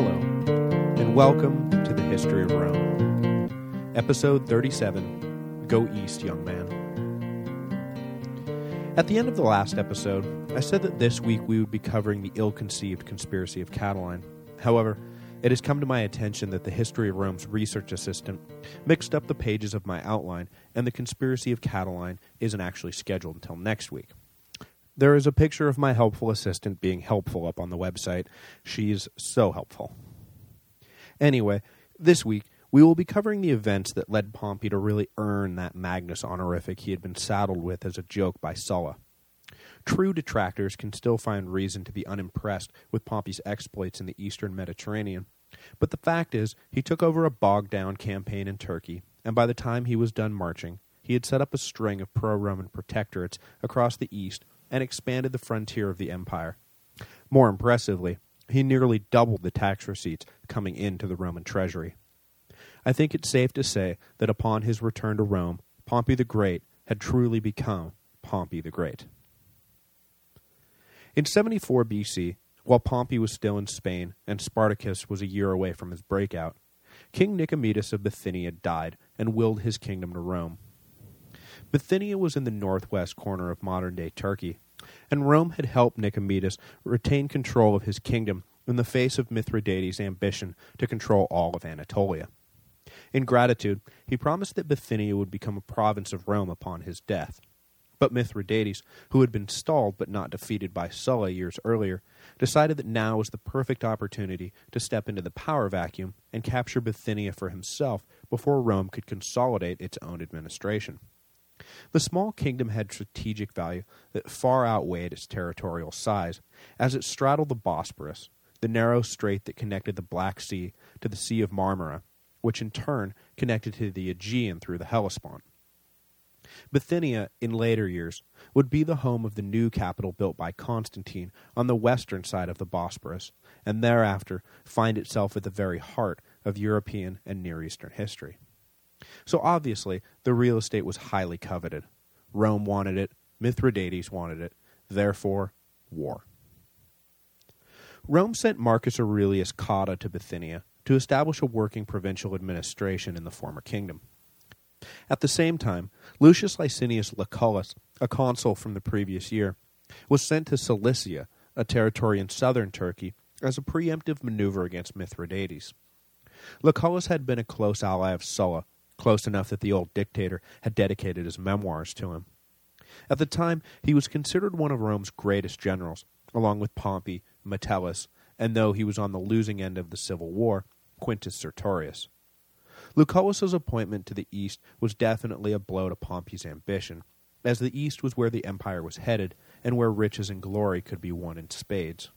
Hello, and welcome to the History of Rome. Episode 37, Go East, Young Man. At the end of the last episode, I said that this week we would be covering the ill-conceived conspiracy of Catiline. However, it has come to my attention that the History of Rome's research assistant mixed up the pages of my outline, and the conspiracy of Catiline isn't actually scheduled until next week. There is a picture of my helpful assistant being helpful up on the website. She's so helpful. Anyway, this week, we will be covering the events that led Pompey to really earn that Magnus honorific he had been saddled with as a joke by Sulla. True detractors can still find reason to be unimpressed with Pompey's exploits in the eastern Mediterranean, but the fact is he took over a bogged-down campaign in Turkey, and by the time he was done marching, he had set up a string of pro-Roman protectorates across the east and expanded the frontier of the empire. More impressively, he nearly doubled the tax receipts coming into the Roman treasury. I think it's safe to say that upon his return to Rome, Pompey the Great had truly become Pompey the Great. In 74 BC, while Pompey was still in Spain and Spartacus was a year away from his breakout, King Nicomedes of Bithynia died and willed his kingdom to Rome. Bithynia was in the northwest corner of modern-day Turkey, and Rome had helped Nicomedes retain control of his kingdom in the face of Mithridates' ambition to control all of Anatolia. In gratitude, he promised that Bithynia would become a province of Rome upon his death. But Mithridates, who had been stalled but not defeated by Sulla years earlier, decided that now was the perfect opportunity to step into the power vacuum and capture Bithynia for himself before Rome could consolidate its own administration. The small kingdom had strategic value that far outweighed its territorial size, as it straddled the Bosporus, the narrow strait that connected the Black Sea to the Sea of Marmara, which in turn connected to the Aegean through the Hellespont. Bithynia, in later years, would be the home of the new capital built by Constantine on the western side of the Bosporus, and thereafter find itself at the very heart of European and Near Eastern history. So obviously, the real estate was highly coveted. Rome wanted it, Mithridates wanted it, therefore, war. Rome sent Marcus Aurelius Cotta to Bithynia to establish a working provincial administration in the former kingdom. At the same time, Lucius Licinius Lucullus, a consul from the previous year, was sent to Cilicia, a territory in southern Turkey, as a preemptive maneuver against Mithridates. Lucullus had been a close ally of Sulla close enough that the old dictator had dedicated his memoirs to him. At the time, he was considered one of Rome's greatest generals, along with Pompey, Metellus, and though he was on the losing end of the civil war, Quintus Sertorius. Lucullus's appointment to the east was definitely a blow to Pompey's ambition, as the east was where the empire was headed and where riches and glory could be won in spades.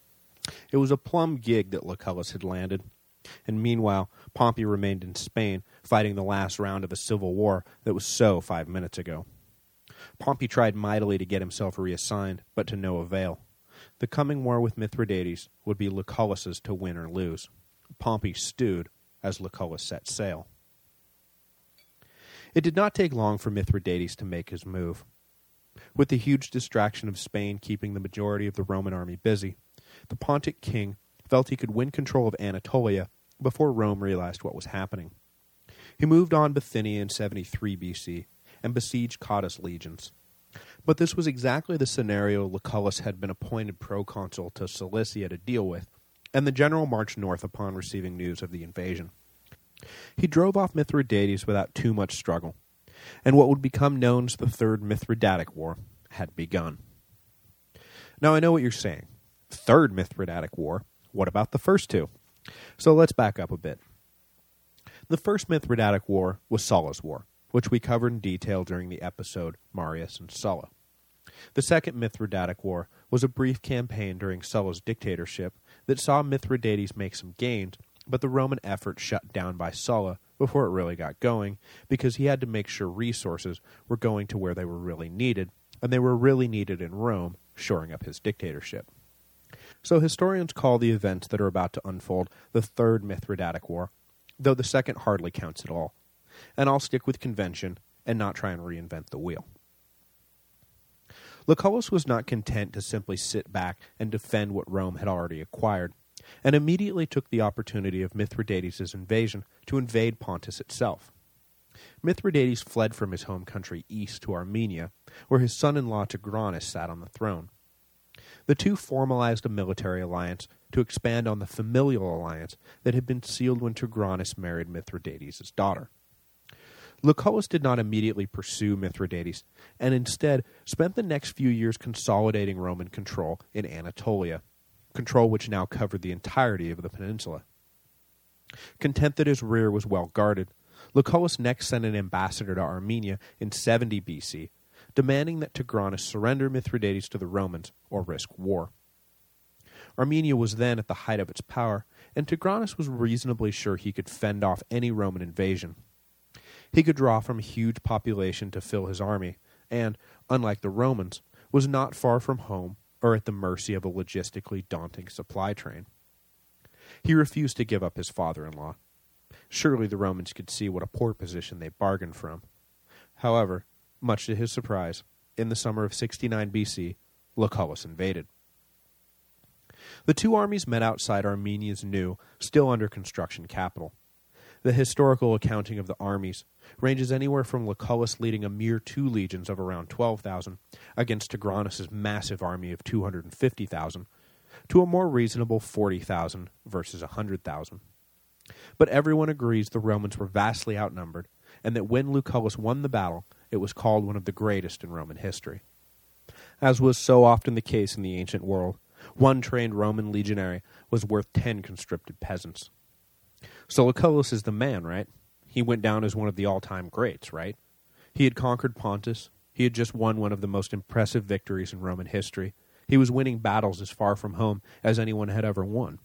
It was a plum gig that Lucullus had landed, and meanwhile Pompey remained in Spain, fighting the last round of a civil war that was so five minutes ago. Pompey tried mightily to get himself reassigned, but to no avail. The coming war with Mithridates would be Lucullus's to win or lose. Pompey stewed as Lucullus set sail. It did not take long for Mithridates to make his move. With the huge distraction of Spain keeping the majority of the Roman army busy, the Pontic king felt he could win control of Anatolia before Rome realized what was happening. He moved on Bithynia in 73 BC and besieged Cotta's legions. But this was exactly the scenario Lucullus had been appointed proconsul to Cilicia to deal with, and the general marched north upon receiving news of the invasion. He drove off Mithridates without too much struggle, and what would become known as the Third Mithridatic War had begun. Now I know what you're saying. Third Mithridatic War? What about the first two? So let's back up a bit. The first Mithridatic War was Sulla's War, which we covered in detail during the episode Marius and Sulla. The second Mithridatic War was a brief campaign during Sulla's dictatorship that saw Mithridates make some gains, but the Roman effort shut down by Sulla before it really got going, because he had to make sure resources were going to where they were really needed, and they were really needed in Rome, shoring up his dictatorship. So historians call the events that are about to unfold the Third Mithridatic War, though the second hardly counts at all. And I'll stick with convention and not try and reinvent the wheel. Lucullus was not content to simply sit back and defend what Rome had already acquired. and immediately took the opportunity of Mithridates' invasion to invade Pontus itself. Mithridates fled from his home country east to Armenia, where his son-in-law Tigranes sat on the throne. The two formalized a military alliance to expand on the familial alliance that had been sealed when Tigranes married Mithridates' daughter. Lucullus did not immediately pursue Mithridates, and instead spent the next few years consolidating Roman control in Anatolia, control which now covered the entirety of the peninsula. Content that his rear was well guarded, Lucullus next sent an ambassador to Armenia in 70 BC, demanding that Tigranes surrender Mithridates to the Romans or risk war. Armenia was then at the height of its power, and Tigranes was reasonably sure he could fend off any Roman invasion. He could draw from a huge population to fill his army, and, unlike the Romans, was not far from home or at the mercy of a logistically daunting supply train. He refused to give up his father-in-law. Surely the Romans could see what a poor position they bargained from. However, much to his surprise, in the summer of 69 BC, Lucullus invaded. The two armies met outside Armenia's new, still under construction capital. The historical accounting of the armies ranges anywhere from Lucullus leading a mere two legions of around 12,000 against Tigranes' massive army of 250,000 to a more reasonable 40,000 versus 100,000. But everyone agrees the Romans were vastly outnumbered and that when Lucullus won the battle, it was called one of the greatest in Roman history. As was so often the case in the ancient world, one trained Roman legionary was worth ten conscripted peasants. So Lucullus is the man, right? He went down as one of the all-time greats, right? He had conquered Pontus. He had just won one of the most impressive victories in Roman history. He was winning battles as far from home as anyone had ever won.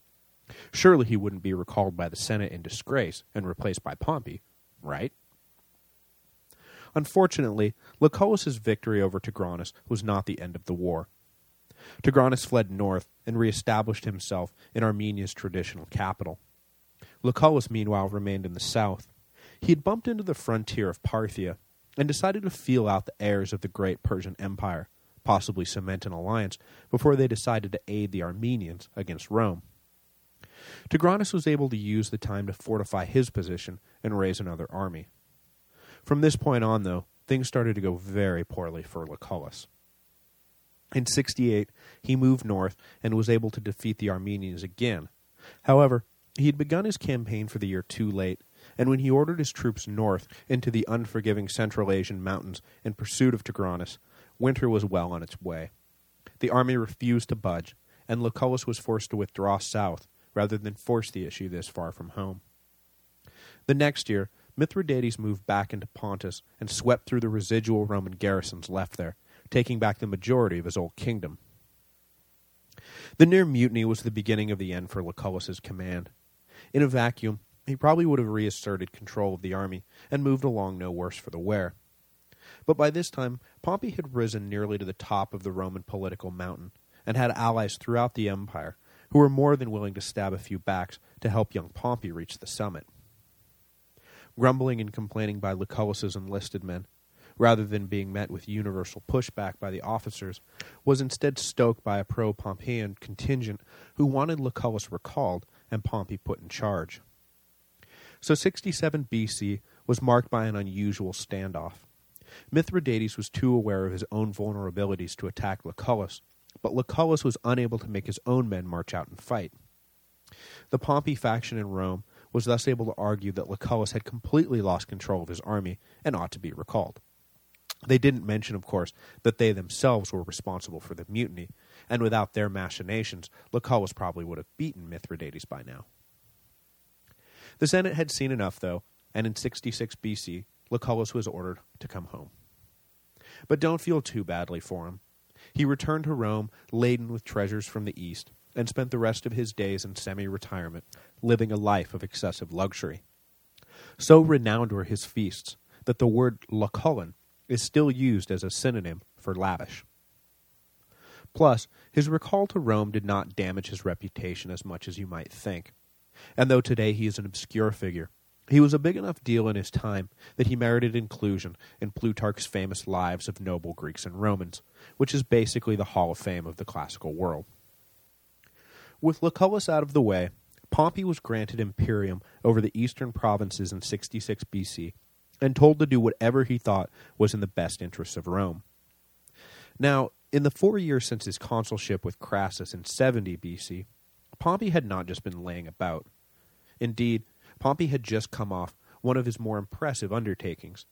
Surely he wouldn't be recalled by the Senate in disgrace and replaced by Pompey, right? Unfortunately, Lucullus's victory over Tigranes was not the end of the war. Tigranes fled north and re-established himself in Armenia's traditional capital. Lucullus, meanwhile, remained in the south, he had bumped into the frontier of Parthia and decided to feel out the heirs of the great Persian Empire, possibly cement an alliance, before they decided to aid the Armenians against Rome. Tigranes was able to use the time to fortify his position and raise another army. From this point on, though, things started to go very poorly for Lucullus. In 68, he moved north and was able to defeat the Armenians again. However, he had begun his campaign for the year too late and when he ordered his troops north into the unforgiving Central Asian mountains in pursuit of Tigranes, winter was well on its way. The army refused to budge, and Lucullus was forced to withdraw south rather than force the issue this far from home. The next year, Mithridates moved back into Pontus and swept through the residual Roman garrisons left there, taking back the majority of his old kingdom. The near mutiny was the beginning of the end for Lucullus's command. In a vacuum, he probably would have reasserted control of the army and moved along no worse for the wear. But by this time, Pompey had risen nearly to the top of the Roman political mountain and had allies throughout the empire who were more than willing to stab a few backs to help young Pompey reach the summit. Grumbling and complaining by Lucullus's enlisted men, rather than being met with universal pushback by the officers, was instead stoked by a pro-Pompeian contingent who wanted Lucullus recalled and Pompey put in charge. So 67 BC was marked by an unusual standoff. Mithridates was too aware of his own vulnerabilities to attack Lucullus, but Lucullus was unable to make his own men march out and fight. The Pompey faction in Rome was thus able to argue that Lucullus had completely lost control of his army and ought to be recalled. They didn't mention, of course, that they themselves were responsible for the mutiny, and without their machinations, Lucullus probably would have beaten Mithridates by now. The Senate had seen enough, though, and in 66 BC, Lucullus was ordered to come home. But don't feel too badly for him. He returned to Rome laden with treasures from the East, and spent the rest of his days in semi-retirement, living a life of excessive luxury. So renowned were his feasts that the word Lucullan is still used as a synonym for lavish. Plus, his recall to Rome did not damage his reputation as much as you might think and though today he is an obscure figure, he was a big enough deal in his time that he merited inclusion in Plutarch's famous Lives of Noble Greeks and Romans, which is basically the Hall of Fame of the classical world. With Lucullus out of the way, Pompey was granted imperium over the eastern provinces in 66 BC and told to do whatever he thought was in the best interests of Rome. Now, in the four years since his consulship with Crassus in 70 BC, Pompey had not just been laying about. Indeed, Pompey had just come off one of his more impressive undertakings,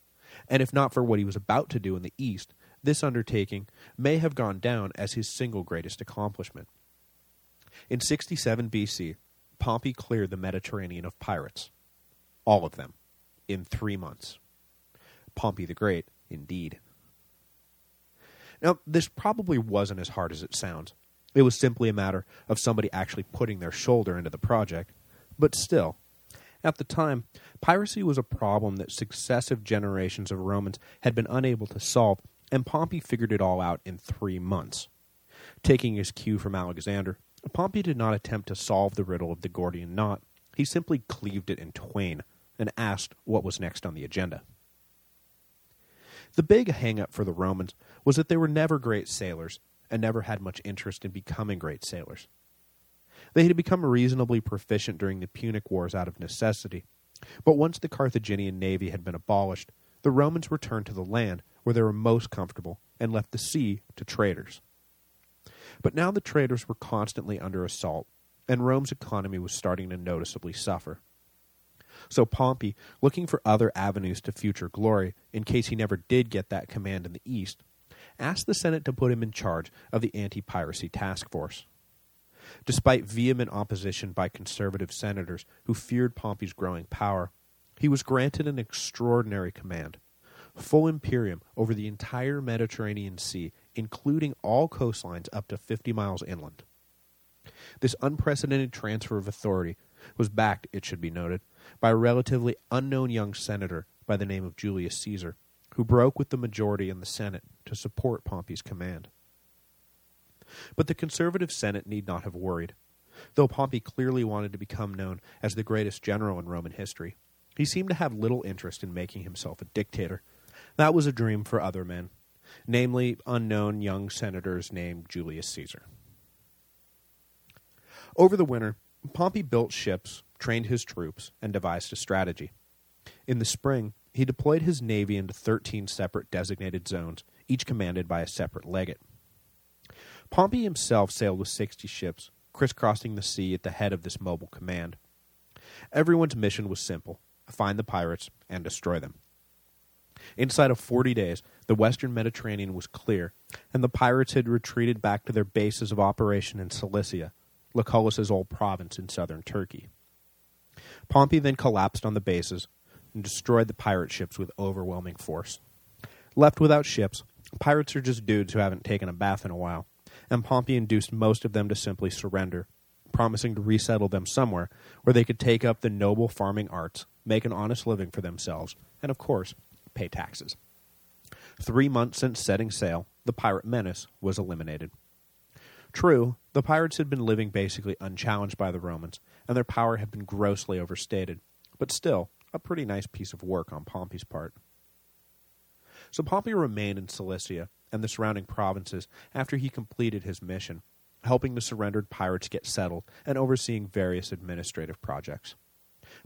and if not for what he was about to do in the east, this undertaking may have gone down as his single greatest accomplishment. In 67 BC, Pompey cleared the Mediterranean of pirates. All of them. In three months. Pompey the Great, indeed. Now, this probably wasn't as hard as it sounds. It was simply a matter of somebody actually putting their shoulder into the project. But still, at the time, piracy was a problem that successive generations of Romans had been unable to solve, and Pompey figured it all out in three months. Taking his cue from Alexander, Pompey did not attempt to solve the riddle of the Gordian knot. He simply cleaved it in twain and asked what was next on the agenda. The big hang-up for the Romans was that they were never great sailors and never had much interest in becoming great sailors. They had become reasonably proficient during the Punic Wars out of necessity, but once the Carthaginian navy had been abolished, the Romans returned to the land where they were most comfortable and left the sea to traders. But now the traders were constantly under assault, and Rome's economy was starting to noticeably suffer. So Pompey, looking for other avenues to future glory in case he never did get that command in the east, asked the Senate to put him in charge of the anti-piracy task force. Despite vehement opposition by conservative senators who feared Pompey's growing power, he was granted an extraordinary command, full imperium over the entire Mediterranean Sea, including all coastlines up to 50 miles inland. This unprecedented transfer of authority was backed, it should be noted, by a relatively unknown young senator by the name of Julius Caesar, who broke with the majority in the Senate to support Pompey's command. But the conservative Senate need not have worried. Though Pompey clearly wanted to become known as the greatest general in Roman history, he seemed to have little interest in making himself a dictator. That was a dream for other men, namely unknown young senators named Julius Caesar. Over the winter, Pompey built ships, trained his troops, and devised a strategy. In the spring, he deployed his navy into 13 separate designated zones, each commanded by a separate legate. Pompey himself sailed with 60 ships, crisscrossing the sea at the head of this mobile command. Everyone's mission was simple, find the pirates and destroy them. Inside of 40 days, the western Mediterranean was clear, and the pirates had retreated back to their bases of operation in Cilicia, Lucullus's old province in southern Turkey. Pompey then collapsed on the bases and destroyed the pirate ships with overwhelming force. Left without ships, pirates are just dudes who haven't taken a bath in a while, and Pompey induced most of them to simply surrender, promising to resettle them somewhere where they could take up the noble farming arts, make an honest living for themselves, and of course, pay taxes. Three months since setting sail, the pirate menace was eliminated. True, the pirates had been living basically unchallenged by the Romans, and their power had been grossly overstated, but still, a pretty nice piece of work on Pompey's part. So Pompey remained in Cilicia and the surrounding provinces after he completed his mission, helping the surrendered pirates get settled and overseeing various administrative projects.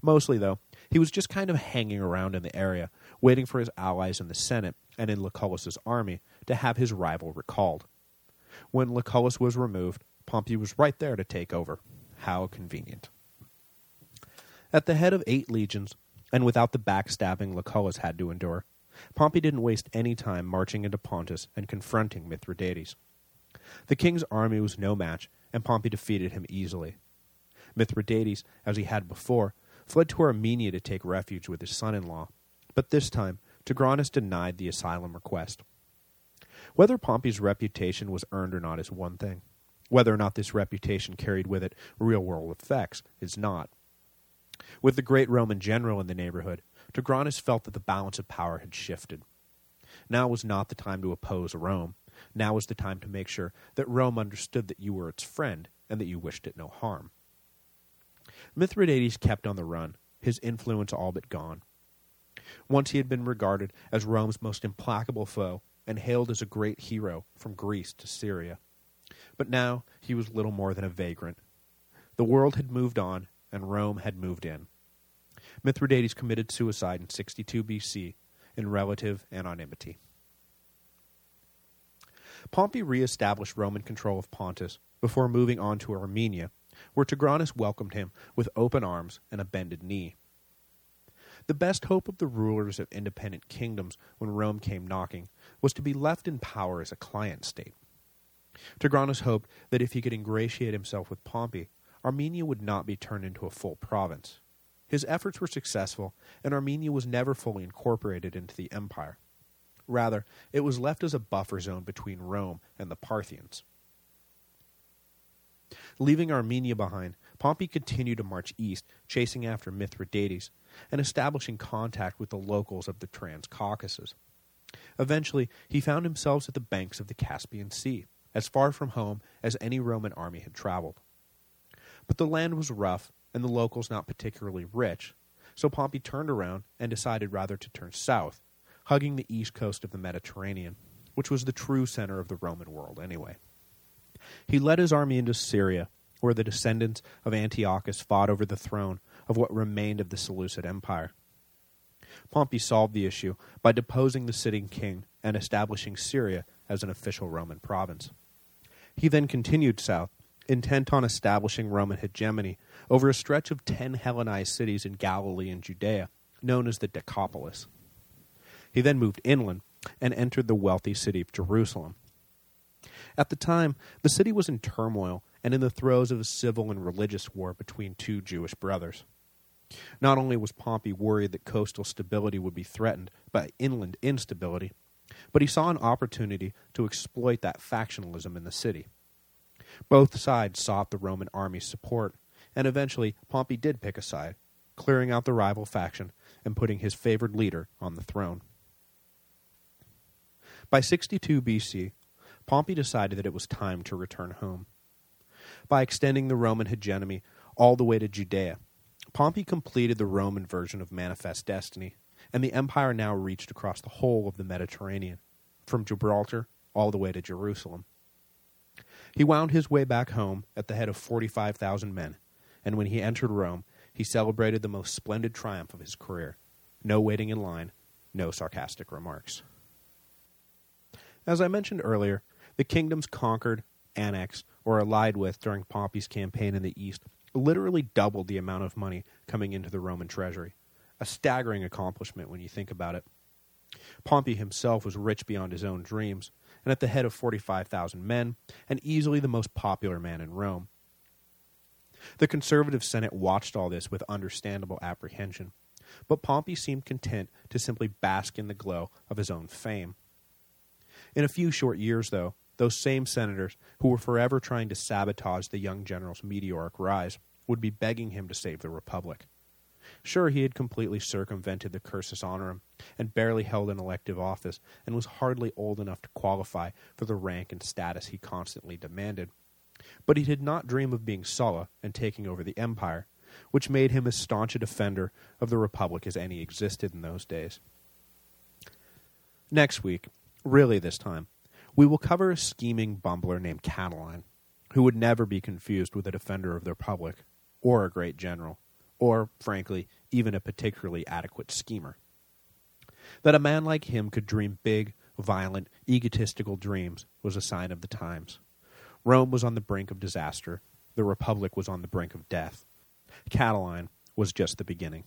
Mostly, though, he was just kind of hanging around in the area, waiting for his allies in the Senate and in Lucullus's army to have his rival recalled. When Lucullus was removed, Pompey was right there to take over. How convenient. At the head of eight legions, and without the backstabbing Lucullus had to endure, Pompey didn't waste any time marching into Pontus and confronting Mithridates. The king's army was no match, and Pompey defeated him easily. Mithridates, as he had before, fled to Armenia to take refuge with his son-in-law, but this time Tigranes denied the asylum request. Whether Pompey's reputation was earned or not is one thing. Whether or not this reputation carried with it real-world effects is not. With the great Roman general in the neighborhood, Tigranes felt that the balance of power had shifted. Now was not the time to oppose Rome. Now was the time to make sure that Rome understood that you were its friend and that you wished it no harm. Mithridates kept on the run, his influence all but gone. Once he had been regarded as Rome's most implacable foe, and hailed as a great hero from Greece to Syria. But now he was little more than a vagrant. The world had moved on, and Rome had moved in. Mithridates committed suicide in 62 BC in relative anonymity. Pompey re-established Roman control of Pontus before moving on to Armenia, where Tigranes welcomed him with open arms and a bended knee. The best hope of the rulers of independent kingdoms when Rome came knocking was to be left in power as a client state. Tigranes hoped that if he could ingratiate himself with Pompey, Armenia would not be turned into a full province. His efforts were successful, and Armenia was never fully incorporated into the empire. Rather, it was left as a buffer zone between Rome and the Parthians. Leaving Armenia behind, Pompey continued to march east, chasing after Mithridates, and establishing contact with the locals of the Trans-Caucasus. Eventually, he found himself at the banks of the Caspian Sea, as far from home as any Roman army had traveled. But the land was rough, and the locals not particularly rich, so Pompey turned around and decided rather to turn south, hugging the east coast of the Mediterranean, which was the true center of the Roman world anyway. He led his army into Syria, where the descendants of Antiochus fought over the throne of what remained of the Seleucid Empire. Pompey solved the issue by deposing the sitting king and establishing Syria as an official Roman province. He then continued south, intent on establishing Roman hegemony over a stretch of ten Hellenized cities in Galilee and Judea, known as the Decapolis. He then moved inland and entered the wealthy city of Jerusalem. At the time, the city was in turmoil and in the throes of a civil and religious war between two Jewish brothers. Not only was Pompey worried that coastal stability would be threatened by inland instability, but he saw an opportunity to exploit that factionalism in the city. Both sides sought the Roman army's support, and eventually Pompey did pick a side, clearing out the rival faction and putting his favored leader on the throne. By 62 BC, Pompey decided that it was time to return home. By extending the Roman hegemony all the way to Judea, Pompey completed the Roman version of Manifest Destiny, and the empire now reached across the whole of the Mediterranean, from Gibraltar all the way to Jerusalem. He wound his way back home at the head of 45,000 men, and when he entered Rome, he celebrated the most splendid triumph of his career. No waiting in line, no sarcastic remarks. As I mentioned earlier, the kingdoms conquered, annexed, or allied with during Pompey's campaign in the east literally doubled the amount of money coming into the Roman treasury. A staggering accomplishment when you think about it. Pompey himself was rich beyond his own dreams, and at the head of 45,000 men, and easily the most popular man in Rome. The conservative Senate watched all this with understandable apprehension, but Pompey seemed content to simply bask in the glow of his own fame. In a few short years, though, those same senators who were forever trying to sabotage the young general's meteoric rise would be begging him to save the Republic. Sure, he had completely circumvented the cursus honorum and barely held an elective office and was hardly old enough to qualify for the rank and status he constantly demanded. But he did not dream of being Sulla and taking over the empire, which made him as staunch a defender of the Republic as any existed in those days. Next week, really this time, we will cover a scheming bumbler named Catiline, who would never be confused with a defender of the Republic, or a great general, or, frankly, even a particularly adequate schemer. That a man like him could dream big, violent, egotistical dreams was a sign of the times. Rome was on the brink of disaster. The Republic was on the brink of death. Catiline was just the beginning.